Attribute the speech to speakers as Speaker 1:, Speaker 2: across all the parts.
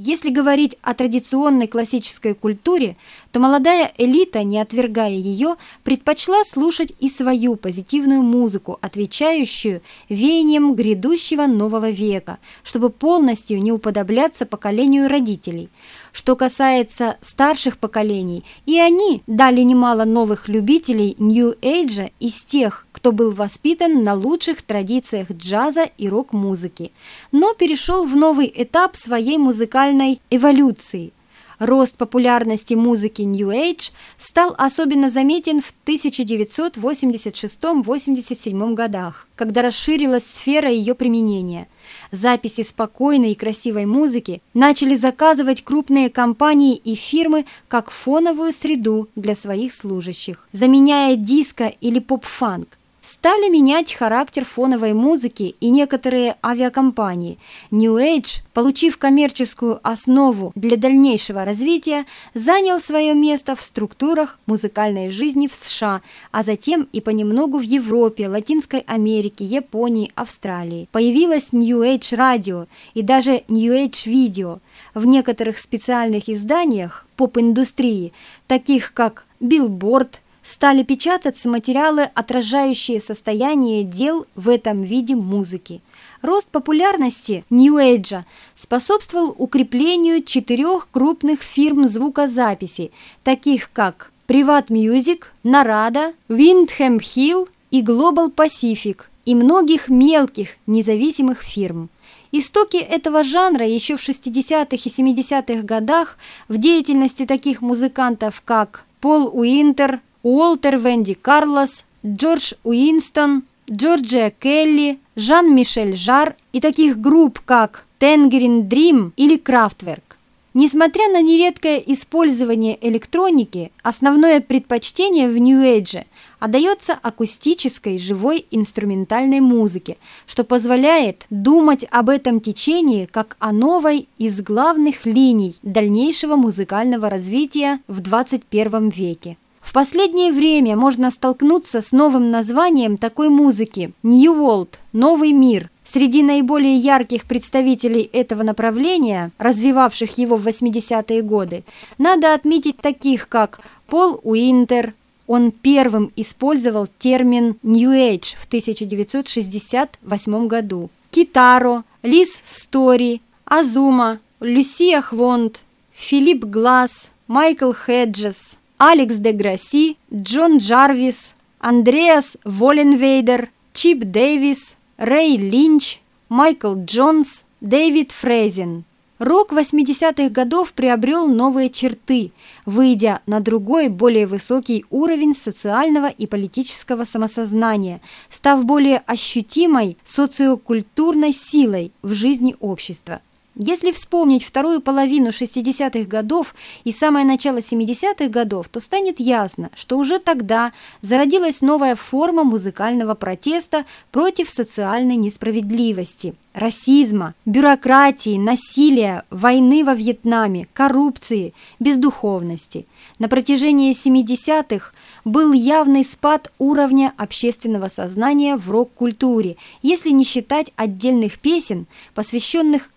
Speaker 1: Если говорить о традиционной классической культуре, то молодая элита, не отвергая ее, предпочла слушать и свою позитивную музыку, отвечающую веяниям грядущего нового века, чтобы полностью не уподобляться поколению родителей. Что касается старших поколений, и они дали немало новых любителей нью-эйджа из тех, кто был воспитан на лучших традициях джаза и рок-музыки, но перешел в новый этап своей музыкальной эволюции. Рост популярности музыки New Age стал особенно заметен в 1986-87 годах, когда расширилась сфера ее применения. Записи спокойной и красивой музыки начали заказывать крупные компании и фирмы как фоновую среду для своих служащих, заменяя диско или поп-фанк стали менять характер фоновой музыки и некоторые авиакомпании. New Age, получив коммерческую основу для дальнейшего развития, занял свое место в структурах музыкальной жизни в США, а затем и понемногу в Европе, Латинской Америке, Японии, Австралии. Появилось New Age радио и даже New Age видео. В некоторых специальных изданиях поп-индустрии, таких как Billboard, стали печататься материалы, отражающие состояние дел в этом виде музыки. Рост популярности Нью-Эйджа способствовал укреплению четырех крупных фирм звукозаписи, таких как Privat Music, Narada, Windham Hill и Global Pacific, и многих мелких независимых фирм. Истоки этого жанра еще в 60-х и 70-х годах в деятельности таких музыкантов, как Пол Уинтер, Уолтер Венди Карлос, Джордж Уинстон, Джорджия Келли, Жан-Мишель Жар и таких групп, как Тенгерин Дрим или Крафтверк. Несмотря на нередкое использование электроники, основное предпочтение в Нью-Эйдже отдается акустической живой инструментальной музыке, что позволяет думать об этом течении как о новой из главных линий дальнейшего музыкального развития в 21 веке. В последнее время можно столкнуться с новым названием такой музыки – New World – «Новый мир». Среди наиболее ярких представителей этого направления, развивавших его в 80-е годы, надо отметить таких, как Пол Уинтер, он первым использовал термин New Age в 1968 году. Китаро, Лиз Стори, Азума, Люсия Хвонд, Филипп Глаз, Майкл Хеджес – Алекс де Грасси, Джон Джарвис, Андреас Воленвейдер, Чип Дэвис, Рэй Линч, Майкл Джонс, Дэвид Фрейзен. Рок 80-х годов приобрел новые черты, выйдя на другой, более высокий уровень социального и политического самосознания, став более ощутимой социокультурной силой в жизни общества. Если вспомнить вторую половину 60-х годов и самое начало 70-х годов, то станет ясно, что уже тогда зародилась новая форма музыкального протеста против социальной несправедливости – расизма, бюрократии, насилия, войны во Вьетнаме, коррупции, бездуховности. На протяжении 70-х был явный спад уровня общественного сознания в рок-культуре, если не считать отдельных песен, посвященных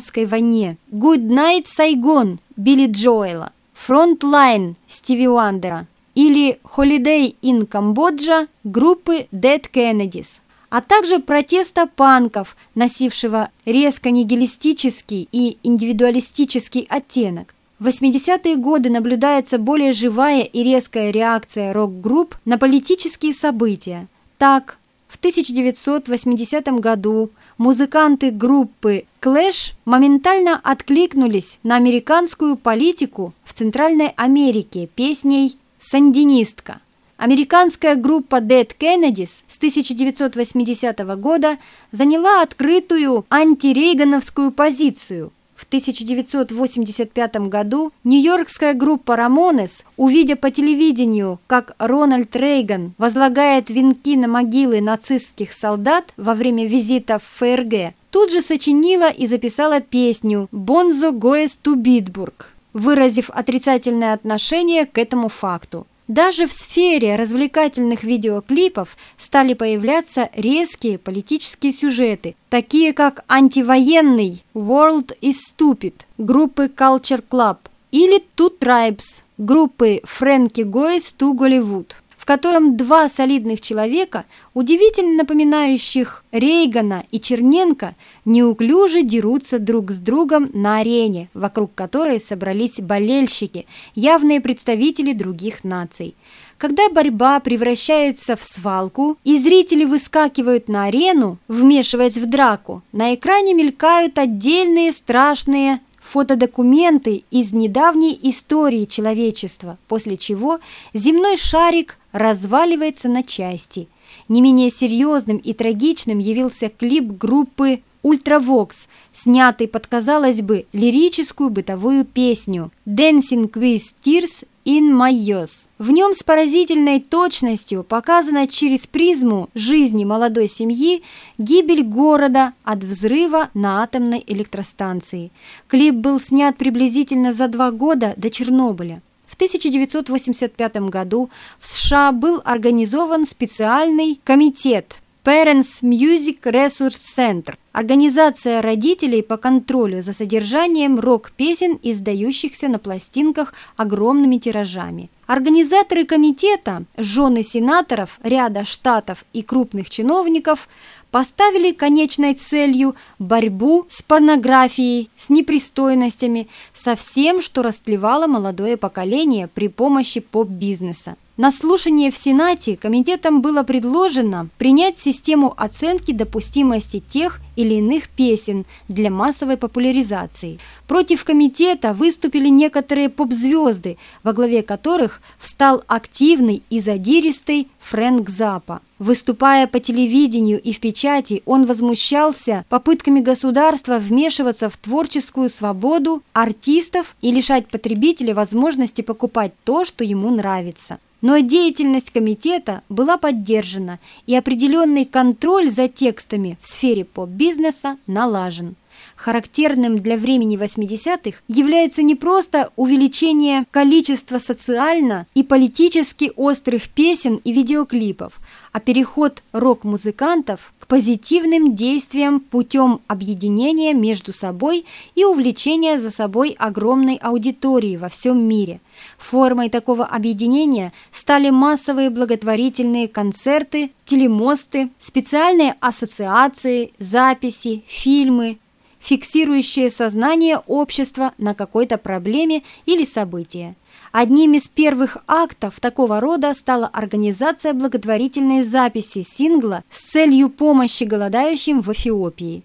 Speaker 1: Вьетнамской войне. «Good Night, Saigon» Билли Джоэла, «Frontline» Стиви Уандера или «Holiday in Cambodia» группы Dead Kennedys а также протеста панков, носившего резко нигилистический и индивидуалистический оттенок. В 80-е годы наблюдается более живая и резкая реакция рок-групп на политические события. Так, в 1980 году музыканты группы Clash моментально откликнулись на американскую политику в Центральной Америке песней «Сандинистка». Американская группа Dead Kennedys с 1980 года заняла открытую антирейгановскую позицию. В 1985 году нью-йоркская группа Рамонес, увидя по телевидению, как Рональд Рейган возлагает венки на могилы нацистских солдат во время визита в ФРГ, тут же сочинила и записала песню «Бонзо Гоэс ту Битбург», выразив отрицательное отношение к этому факту. Даже в сфере развлекательных видеоклипов стали появляться резкие политические сюжеты, такие как антивоенный «World is Stupid» группы Culture Club или «Two Tribes» группы Фрэнки Гойс «To Голливуд» котором два солидных человека, удивительно напоминающих Рейгана и Черненко, неуклюже дерутся друг с другом на арене, вокруг которой собрались болельщики, явные представители других наций. Когда борьба превращается в свалку и зрители выскакивают на арену, вмешиваясь в драку, на экране мелькают отдельные страшные фотодокументы из недавней истории человечества, после чего земной шарик разваливается на части. Не менее серьезным и трагичным явился клип группы «Ultravox», снятый под, казалось бы, лирическую бытовую песню «Dancing with Tears in My Eyes». В нем с поразительной точностью показана через призму жизни молодой семьи гибель города от взрыва на атомной электростанции. Клип был снят приблизительно за два года до Чернобыля. В 1985 году в США был организован специальный комитет Parents Music Resource Center – организация родителей по контролю за содержанием рок-песен, издающихся на пластинках огромными тиражами. Организаторы комитета, жены сенаторов, ряда штатов и крупных чиновников поставили конечной целью борьбу с порнографией, с непристойностями, со всем, что растлевало молодое поколение при помощи поп-бизнеса. На слушании в Сенате комитетам было предложено принять систему оценки допустимости тех или иных песен для массовой популяризации. Против комитета выступили некоторые поп-звезды, во главе которых встал активный и задиристый Фрэнк Запа. Выступая по телевидению и в печати, он возмущался попытками государства вмешиваться в творческую свободу артистов и лишать потребителя возможности покупать то, что ему нравится. Но деятельность комитета была поддержана, и определенный контроль за текстами в сфере поп-бизнеса налажен. Характерным для времени 80-х является не просто увеличение количества социально и политически острых песен и видеоклипов, а переход рок-музыкантов к позитивным действиям путем объединения между собой и увлечения за собой огромной аудитории во всем мире. Формой такого объединения стали массовые благотворительные концерты, телемосты, специальные ассоциации, записи, фильмы, фиксирующие сознание общества на какой-то проблеме или событии. Одним из первых актов такого рода стала организация благотворительной записи сингла с целью помощи голодающим в Эфиопии.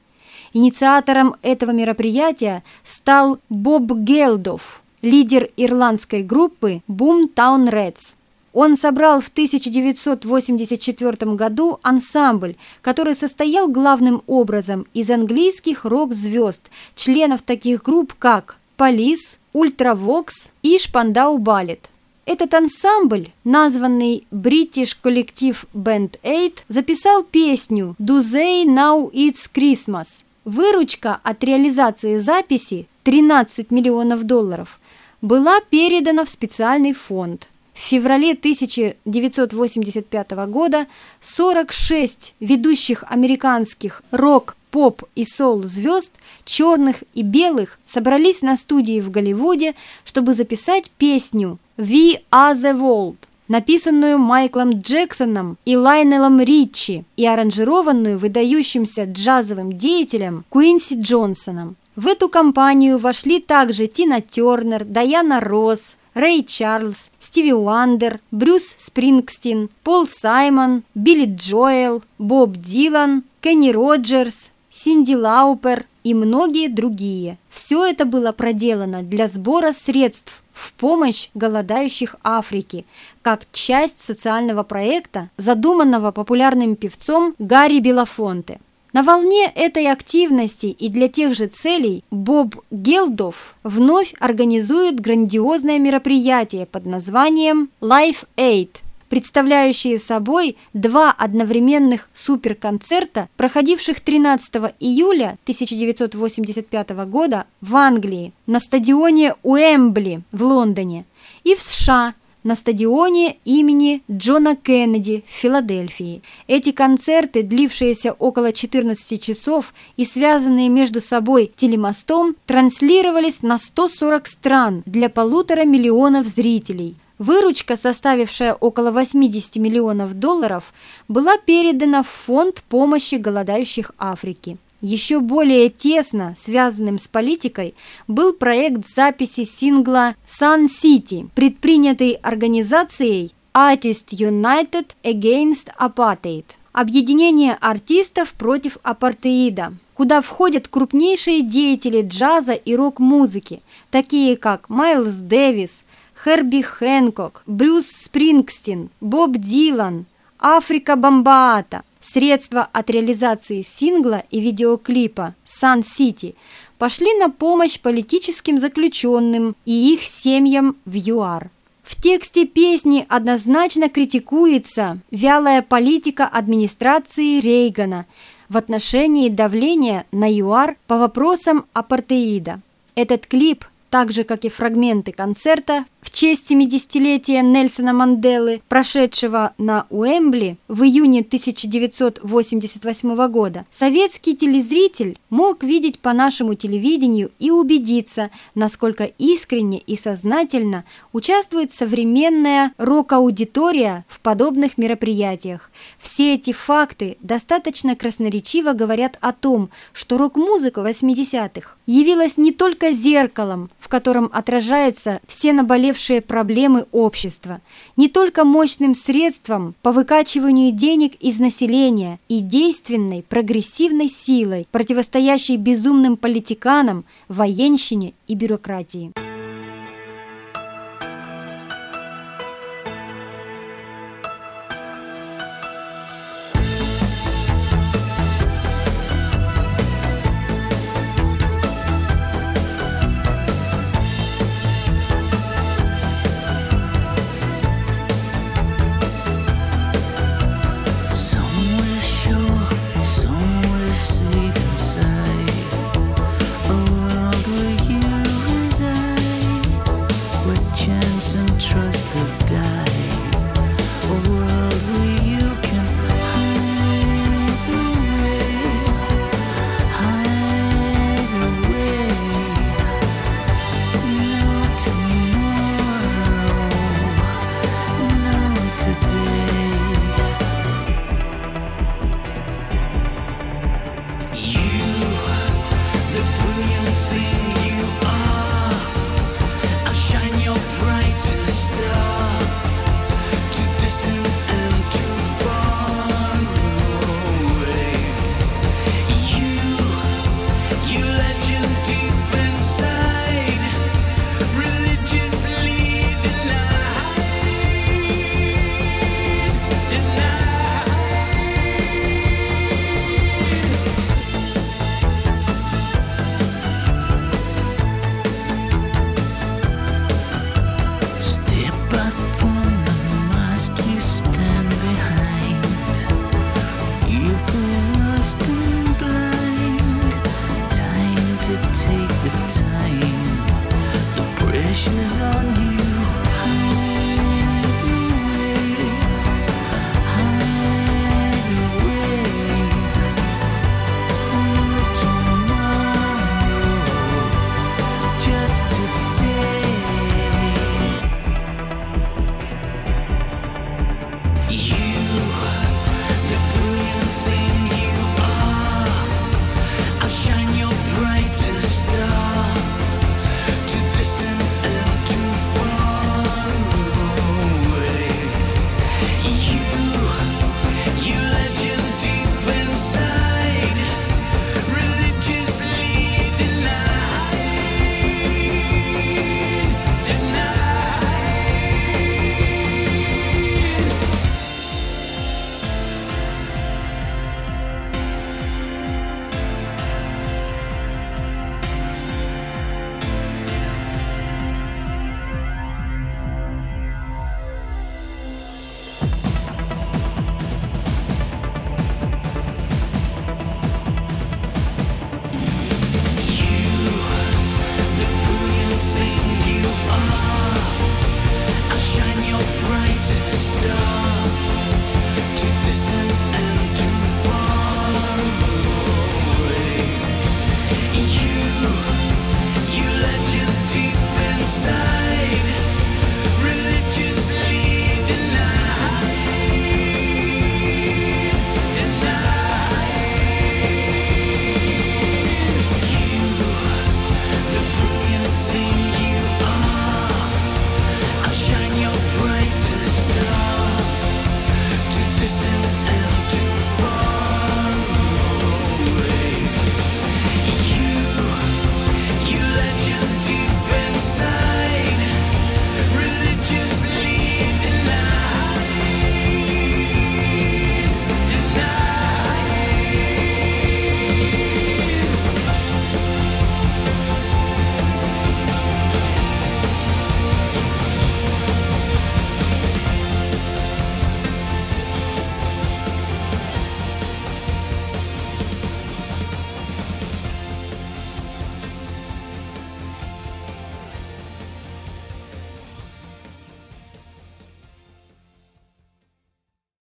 Speaker 1: Инициатором этого мероприятия стал Боб Гелдов, лидер ирландской группы Boomtown Reds. Он собрал в 1984 году ансамбль, который состоял главным образом из английских рок-звезд, членов таких групп как «Police», «Ultravox» и «Spandau Ballet». Этот ансамбль, названный British коллектив Band 8, записал песню «Do They Know It's Christmas». Выручка от реализации записи 13 миллионов долларов была передана в специальный фонд – в феврале 1985 года 46 ведущих американских рок, поп и сол-звезд, черных и белых, собрались на студии в Голливуде, чтобы записать песню «We are the world», написанную Майклом Джексоном и Лайнелом Ричи и аранжированную выдающимся джазовым деятелем Куинси Джонсоном. В эту компанию вошли также Тина Тернер, Даяна Росс, Рэй Чарльз, Стиви Уандер, Брюс Спрингстин, Пол Саймон, Билли Джоэл, Боб Дилан, Кенни Роджерс, Синди Лаупер и многие другие. Все это было проделано для сбора средств в помощь голодающих Африки, как часть социального проекта, задуманного популярным певцом Гарри Белофонте. На волне этой активности и для тех же целей Боб Гелдов вновь организует грандиозное мероприятие под названием Life Aid, представляющие собой два одновременных суперконцерта, проходивших 13 июля 1985 года в Англии на стадионе Уэмбли в Лондоне и в США на стадионе имени Джона Кеннеди в Филадельфии. Эти концерты, длившиеся около 14 часов и связанные между собой телемостом, транслировались на 140 стран для полутора миллионов зрителей. Выручка, составившая около 80 миллионов долларов, была передана в фонд помощи голодающих Африки. Еще более тесно связанным с политикой был проект записи сингла «Sun City», предпринятый организацией Artist United Against Apartheid – объединение артистов против апартеида, куда входят крупнейшие деятели джаза и рок-музыки, такие как Майлз Дэвис, Херби Хэнкок, Брюс Спрингстин, Боб Дилан, Африка Бомбаата. Средства от реализации сингла и видеоклипа «Сан Сити» пошли на помощь политическим заключенным и их семьям в ЮАР. В тексте песни однозначно критикуется вялая политика администрации Рейгана в отношении давления на ЮАР по вопросам апартеида. Этот клип, так же как и фрагменты концерта, в честь 70-летия Нельсона Манделы, прошедшего на Уэмбли в июне 1988 года, советский телезритель мог видеть по нашему телевидению и убедиться, насколько искренне и сознательно участвует современная рок-аудитория в подобных мероприятиях. Все эти факты достаточно красноречиво говорят о том, что рок-музыка 80-х явилась не только зеркалом, в котором отражаются все наболевшие наболевшие проблемы общества, не только мощным средством по выкачиванию денег из населения и действенной прогрессивной силой, противостоящей безумным политиканам, военщине и бюрократии.